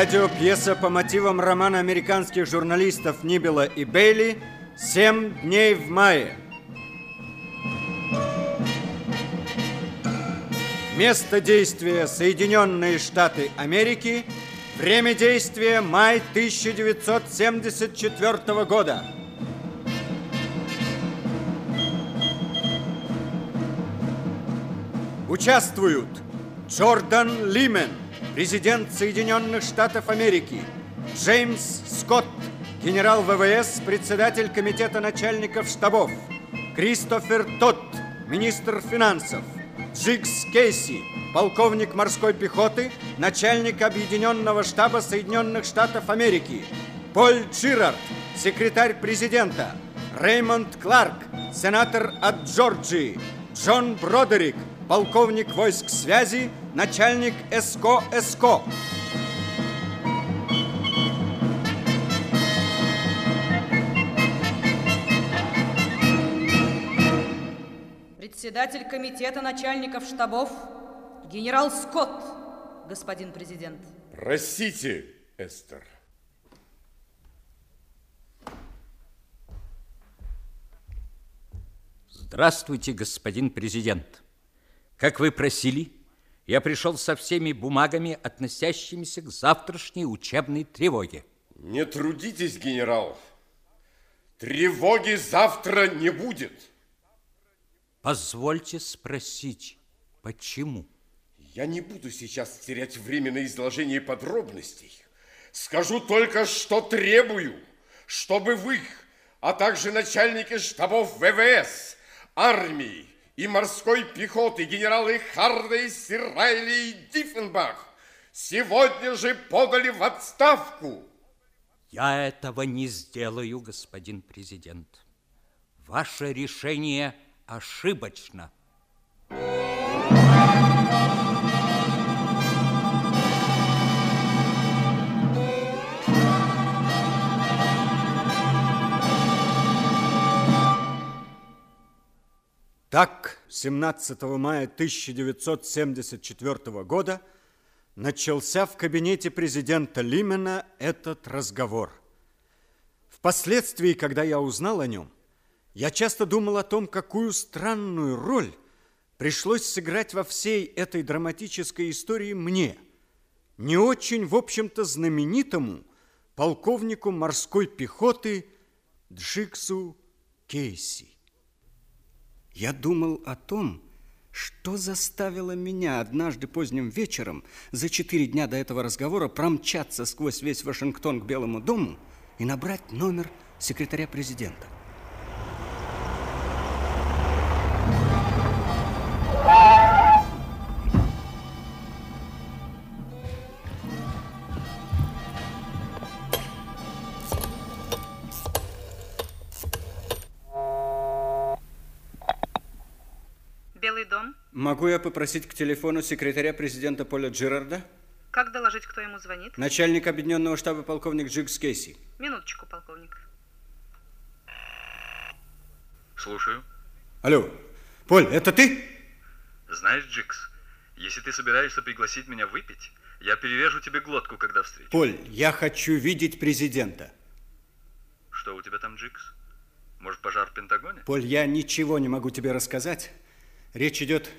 Радиопьеса по мотивам романа американских журналистов Нибела и Бейли «Семь дней в мае». Место действия Соединенные Штаты Америки. Время действия май 1974 года. Участвуют Джордан Лимен, президент Соединенных Штатов Америки, Джеймс Скотт, генерал ВВС, председатель комитета начальников штабов, Кристофер Тотт, министр финансов, Джигс Кейси, полковник морской пехоты, начальник Объединенного штаба Соединенных Штатов Америки, Поль Джирард, секретарь президента, Реймонд Кларк, сенатор от Джорджии, Джон Бродерик, полковник войск связи, начальник СКО СКО. Председатель комитета начальников штабов генерал Скотт, господин президент. Простите, Эстер. Здравствуйте, господин президент. Как вы просили, я пришел со всеми бумагами, относящимися к завтрашней учебной тревоге. Не трудитесь, генерал. Тревоги завтра не будет. Позвольте спросить, почему? Я не буду сейчас терять время на изложение подробностей. Скажу только, что требую, чтобы вы, а также начальники штабов ВВС, армии и морской пехоты генералы Хардейс, Райли и Диффенбах сегодня же подали в отставку. Я этого не сделаю, господин президент. Ваше решение ошибочно. Так, 17 мая 1974 года начался в кабинете президента Лимена этот разговор. Впоследствии, когда я узнал о нем, я часто думал о том, какую странную роль пришлось сыграть во всей этой драматической истории мне, не очень, в общем-то, знаменитому полковнику морской пехоты Джиксу Кейси. Я думал о том, что заставило меня однажды поздним вечером за четыре дня до этого разговора промчаться сквозь весь Вашингтон к Белому дому и набрать номер секретаря президента. Могу я попросить к телефону секретаря президента Поля Джерарда? Как доложить, кто ему звонит? Начальник объединенного штаба полковник Джикс Кейси. Минуточку, полковник. Слушаю. Алло, Поль, это ты? Знаешь, Джикс, если ты собираешься пригласить меня выпить, я перережу тебе глотку, когда встречу. Поль, я хочу видеть президента. Что у тебя там, Джикс? Может, пожар в Пентагоне? Поль, я ничего не могу тебе рассказать. Речь идет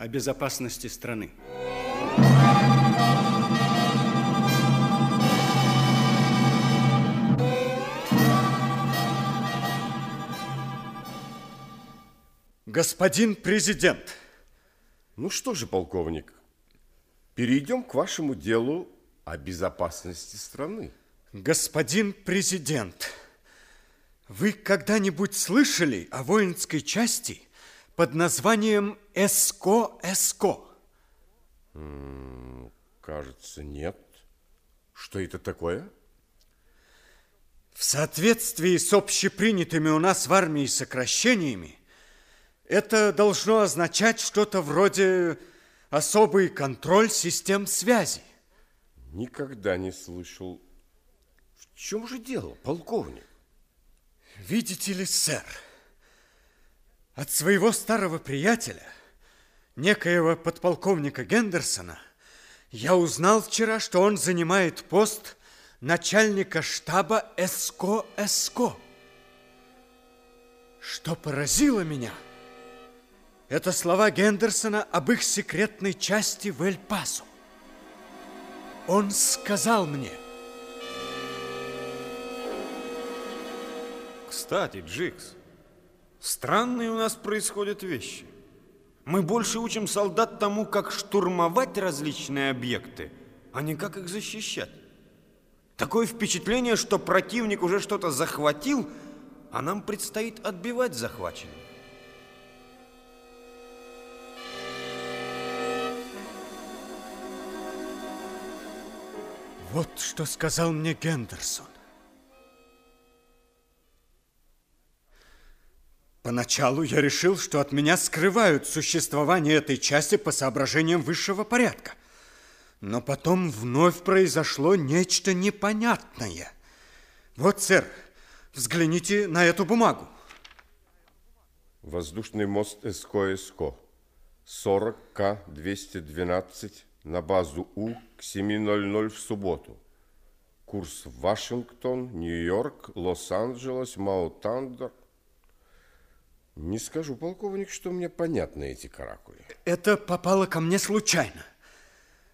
о безопасности страны. Господин президент, Ну что же, полковник, перейдем к вашему делу о безопасности страны. господин президент, вы когда-нибудь слышали о воинской части под названием ЭСКО-ЭСКО? Кажется, нет. Что это такое? В соответствии с общепринятыми у нас в армии сокращениями, это должно означать что-то вроде особый контроль систем связи. Никогда не слышал. В чем же дело, полковник? Видите ли, сэр, от своего старого приятеля, некоего подполковника Гендерсона, Я узнал вчера, что он занимает пост начальника штаба СКО-СКО. Что поразило меня, это слова Гендерсона об их секретной части в Эль-Пасо. Он сказал мне... Кстати, Джикс, странные у нас происходят вещи. Мы больше учим солдат тому, как штурмовать различные объекты, а не как их защищать. Такое впечатление, что противник уже что-то захватил, а нам предстоит отбивать захваченное. Вот что сказал мне Гендерсон. Поначалу я решил, что от меня скрывают существование этой части по соображениям высшего порядка. Но потом вновь произошло нечто непонятное. Вот, сэр, взгляните на эту бумагу. Воздушный мост СКО-СКО. 40К-212 на базу У к 7.00 в субботу. Курс Вашингтон, Нью-Йорк, Лос-Анджелес, Маутандер. Не скажу, полковник, что мне понятны эти каракули. Это попало ко мне случайно.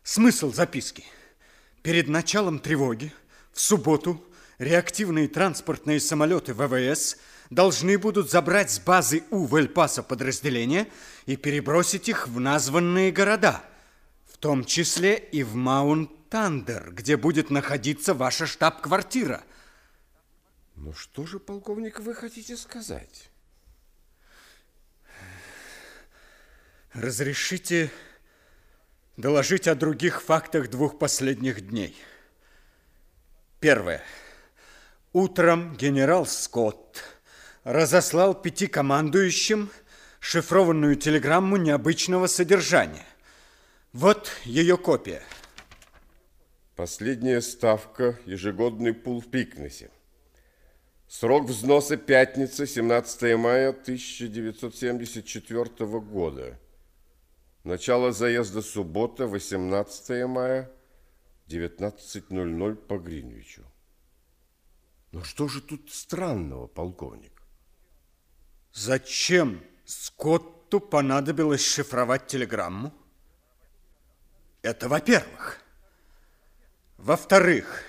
Смысл записки. Перед началом тревоги в субботу реактивные транспортные самолеты ВВС должны будут забрать с базы У в Эль-Пасо подразделения и перебросить их в названные города, в том числе и в Маунт-Тандер, где будет находиться ваша штаб-квартира. Ну что же, полковник, вы хотите сказать? Разрешите доложить о других фактах двух последних дней. Первое. Утром генерал Скотт разослал пяти командующим шифрованную телеграмму необычного содержания. Вот ее копия. Последняя ставка, ежегодный пул в Пикнесе. Срок взноса пятница, 17 мая 1974 года. Начало заезда суббота, 18 мая, 19.00 по Гринвичу. Но что же тут странного, полковник? Зачем Скотту понадобилось шифровать телеграмму? Это во-первых. Во-вторых,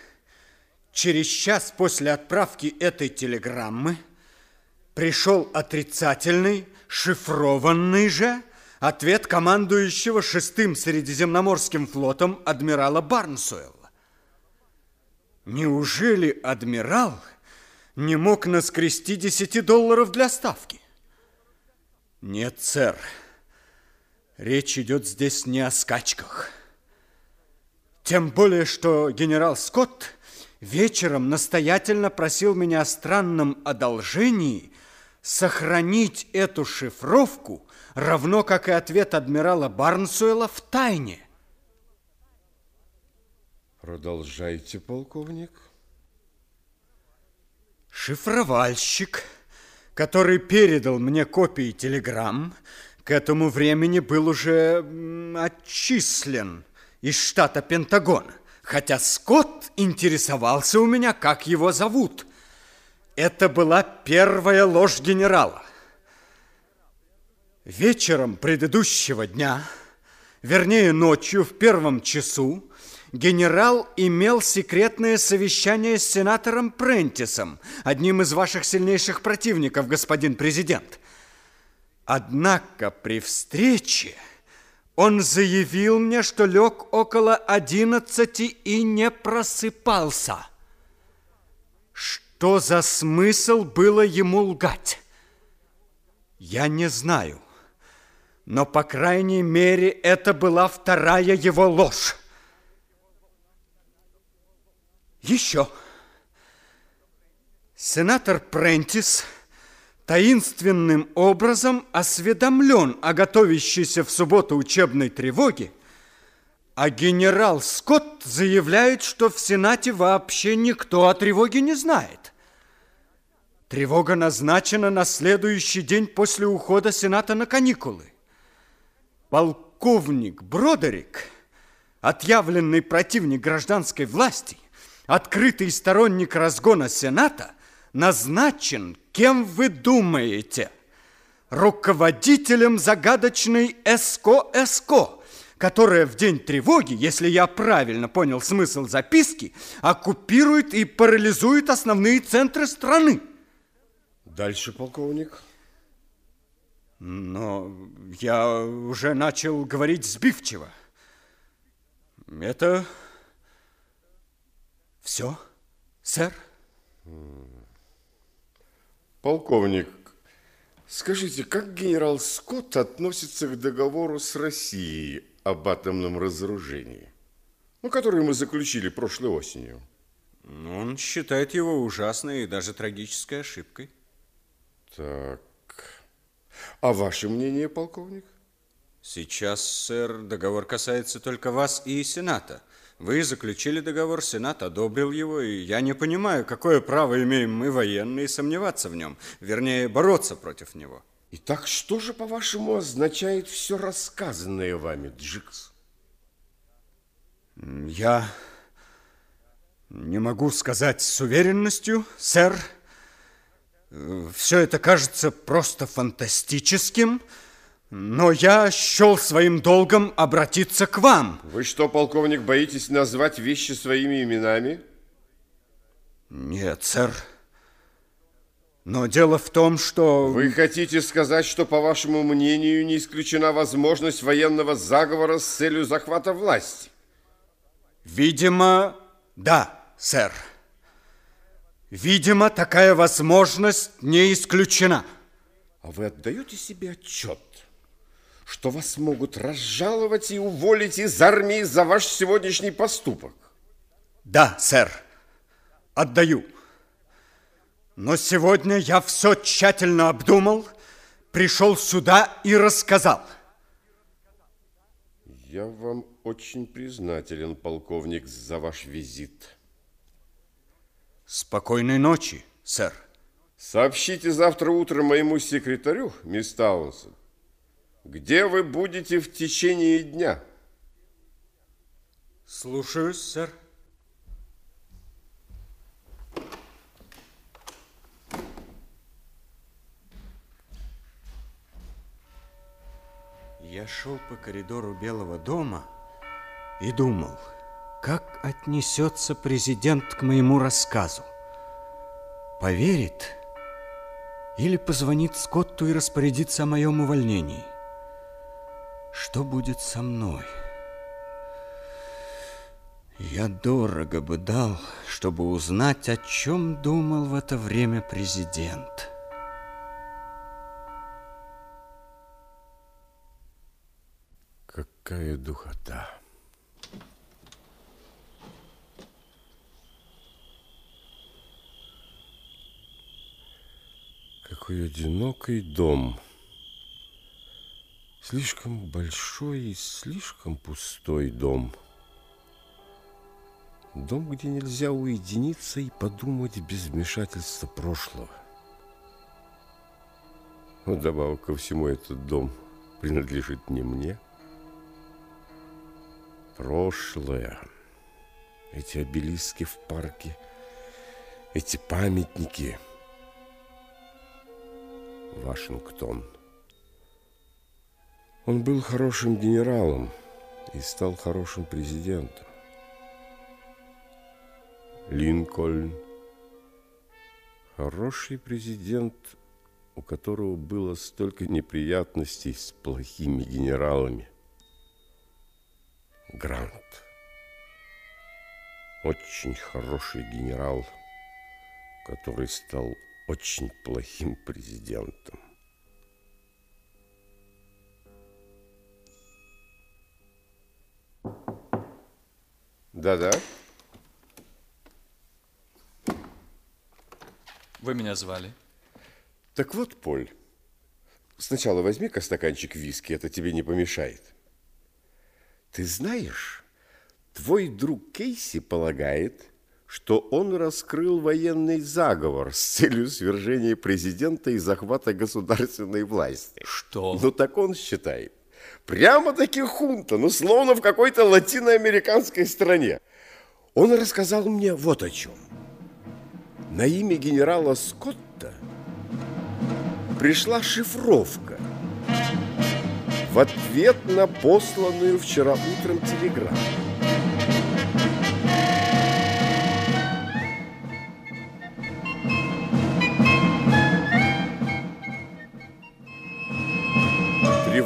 через час после отправки этой телеграммы пришел отрицательный, шифрованный же Ответ командующего шестым Средиземноморским флотом адмирала Барнсуэлла. Неужели адмирал не мог наскрести 10 долларов для ставки? Нет, сэр. Речь идет здесь не о скачках. Тем более, что генерал Скотт вечером настоятельно просил меня о странном одолжении сохранить эту шифровку равно как и ответ адмирала Барнсуэла в тайне. Продолжайте, полковник. Шифровальщик, который передал мне копии телеграмм, к этому времени был уже отчислен из штата Пентагона, хотя Скотт интересовался у меня, как его зовут. Это была первая ложь генерала. Вечером предыдущего дня, вернее ночью в первом часу, генерал имел секретное совещание с сенатором Прентисом, одним из ваших сильнейших противников, господин президент. Однако при встрече он заявил мне, что лег около одиннадцати и не просыпался. Что за смысл было ему лгать? Я не знаю. Но, по крайней мере, это была вторая его ложь. Еще. Сенатор Прентис таинственным образом осведомлен о готовящейся в субботу учебной тревоге, а генерал Скотт заявляет, что в Сенате вообще никто о тревоге не знает. Тревога назначена на следующий день после ухода Сената на каникулы полковник Бродерик отъявленный противник гражданской власти, открытый сторонник разгона Сената, назначен, кем вы думаете, руководителем загадочной ЭСКО-ЭСКО, которая в день тревоги, если я правильно понял смысл записки, оккупирует и парализует основные центры страны. Дальше, полковник. Но я уже начал говорить сбивчиво. Это все, сэр? Полковник, скажите, как генерал Скотт относится к договору с Россией об атомном разоружении, ну, который мы заключили прошлой осенью? Он считает его ужасной и даже трагической ошибкой. Так. А ваше мнение, полковник? Сейчас, сэр, договор касается только вас и Сената. Вы заключили договор, Сенат одобрил его, и я не понимаю, какое право имеем мы, военные, сомневаться в нем, вернее, бороться против него. Итак, что же, по-вашему, означает все рассказанное вами, Джикс? Я не могу сказать с уверенностью, сэр. Все это кажется просто фантастическим, но я счел своим долгом обратиться к вам. Вы что, полковник, боитесь назвать вещи своими именами? Нет, сэр. Но дело в том, что... Вы хотите сказать, что, по вашему мнению, не исключена возможность военного заговора с целью захвата власти? Видимо, да, сэр. Видимо, такая возможность не исключена. А вы отдаете себе отчет, что вас могут разжаловать и уволить из армии за ваш сегодняшний поступок? Да, сэр, отдаю. Но сегодня я все тщательно обдумал, пришел сюда и рассказал. Я вам очень признателен, полковник, за ваш визит. Спокойной ночи, сэр. Сообщите завтра утром моему секретарю, мисс Таунсон, где вы будете в течение дня. Слушаюсь, сэр. Я шел по коридору Белого дома и думал, как отнесется президент к моему рассказу. Поверит или позвонит Скотту и распорядится о моем увольнении? Что будет со мной? Я дорого бы дал, чтобы узнать, о чем думал в это время президент. Какая духота. Какой одинокий дом. Слишком большой и слишком пустой дом. Дом, где нельзя уединиться и подумать без вмешательства прошлого. Вдобавок ко всему, этот дом принадлежит не мне. Прошлое. Эти обелиски в парке, эти памятники. Вашингтон. Он был хорошим генералом и стал хорошим президентом. Линкольн. Хороший президент, у которого было столько неприятностей с плохими генералами. Грант. Очень хороший генерал, который стал очень плохим президентом. Да-да. Вы меня звали? Так вот, Поль, сначала возьми-ка стаканчик виски, это тебе не помешает. Ты знаешь, твой друг Кейси полагает, что он раскрыл военный заговор с целью свержения президента и захвата государственной власти. Что? Ну так он считает, Прямо-таки хунта, ну, словно в какой-то латиноамериканской стране. Он рассказал мне вот о чем. На имя генерала Скотта пришла шифровка в ответ на посланную вчера утром телеграмму.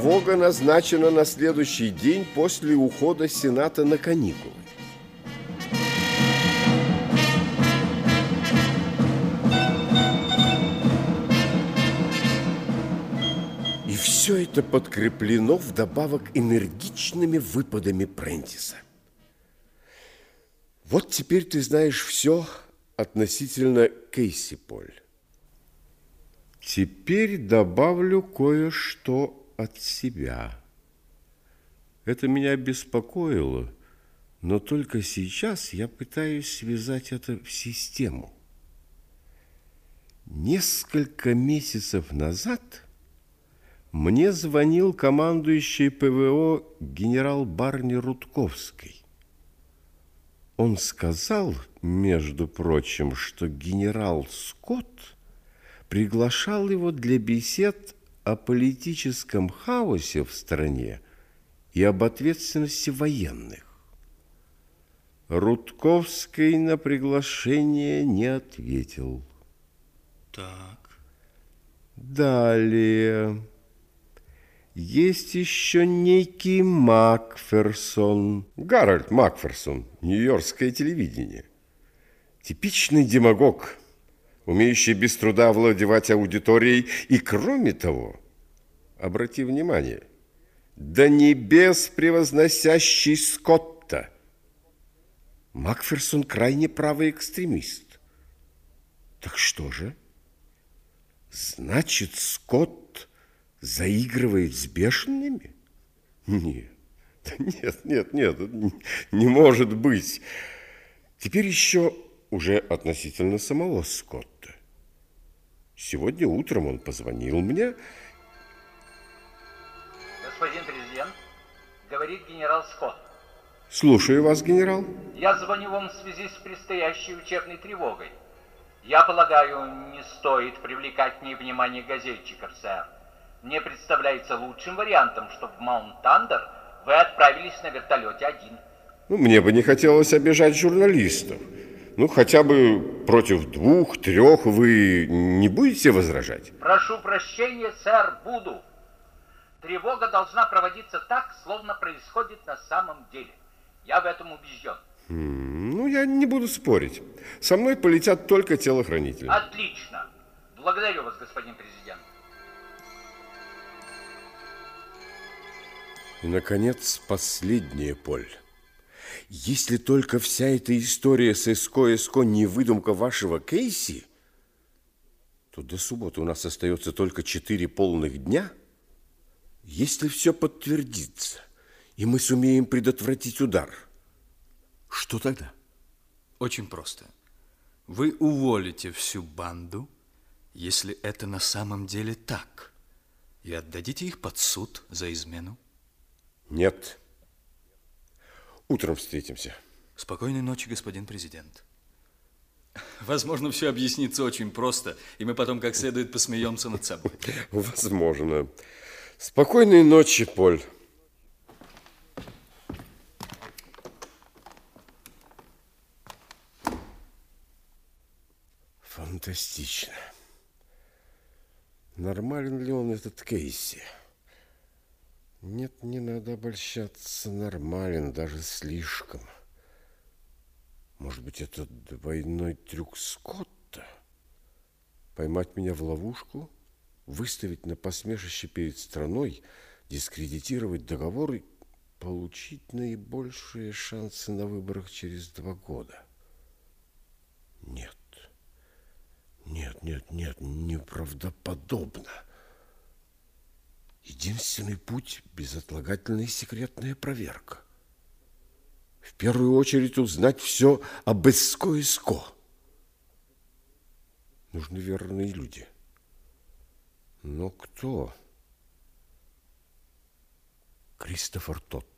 Тревога назначена на следующий день после ухода Сената на каникулы. И все это подкреплено вдобавок энергичными выпадами Прентиса. Вот теперь ты знаешь все относительно Кейси Поль. Теперь добавлю кое-что от себя. Это меня беспокоило, но только сейчас я пытаюсь связать это в систему. Несколько месяцев назад мне звонил командующий ПВО генерал Барни Рудковский. Он сказал, между прочим, что генерал Скотт приглашал его для бесед о политическом хаосе в стране и об ответственности военных. Рудковский на приглашение не ответил. Так. Далее. Есть еще некий Макферсон. Гарольд Макферсон, Нью-Йоркское телевидение. Типичный демагог, умеющий без труда овладевать аудиторией. И кроме того, обрати внимание, до небес превозносящий Скотта. Макферсон крайне правый экстремист. Так что же? Значит, Скотт заигрывает с бешеными? Нет, нет, нет, нет, не может быть. Теперь еще уже относительно самого Скотта. Сегодня утром он позвонил мне. Господин президент, говорит генерал Скотт. Слушаю вас, генерал. Я звоню вам в связи с предстоящей учебной тревогой. Я полагаю, не стоит привлекать к ней внимание газетчиков, сэр. Мне представляется лучшим вариантом, чтобы в Маунт-Тандер вы отправились на вертолете один. Ну, мне бы не хотелось обижать журналистов. Ну, хотя бы против двух-трех вы не будете возражать? Прошу прощения, сэр, буду. Тревога должна проводиться так, словно происходит на самом деле. Я в этом убежден. Ну, я не буду спорить. Со мной полетят только телохранители. Отлично. Благодарю вас, господин президент. И, наконец, последняя Поль. Если только вся эта история с СКО-СКО не выдумка вашего Кейси, то до субботы у нас остается только четыре полных дня. Если все подтвердится, и мы сумеем предотвратить удар, что тогда? Очень просто. Вы уволите всю банду, если это на самом деле так, и отдадите их под суд за измену. Нет. Утром встретимся. Спокойной ночи, господин президент. Возможно, все объяснится очень просто, и мы потом как следует посмеемся над собой. Возможно. Спокойной ночи, Поль. Фантастично. Нормален ли он, этот Кейси? Нет, не надо обольщаться. Нормален, даже слишком. Может быть, это двойной трюк Скотта? Поймать меня в ловушку, выставить на посмешище перед страной, дискредитировать договор и получить наибольшие шансы на выборах через два года. Нет. Нет, нет, нет, неправдоподобно. Единственный путь – безотлагательная секретная проверка. В первую очередь узнать все об СКО-СКО. Нужны верные люди. Но кто? Кристофер Тот.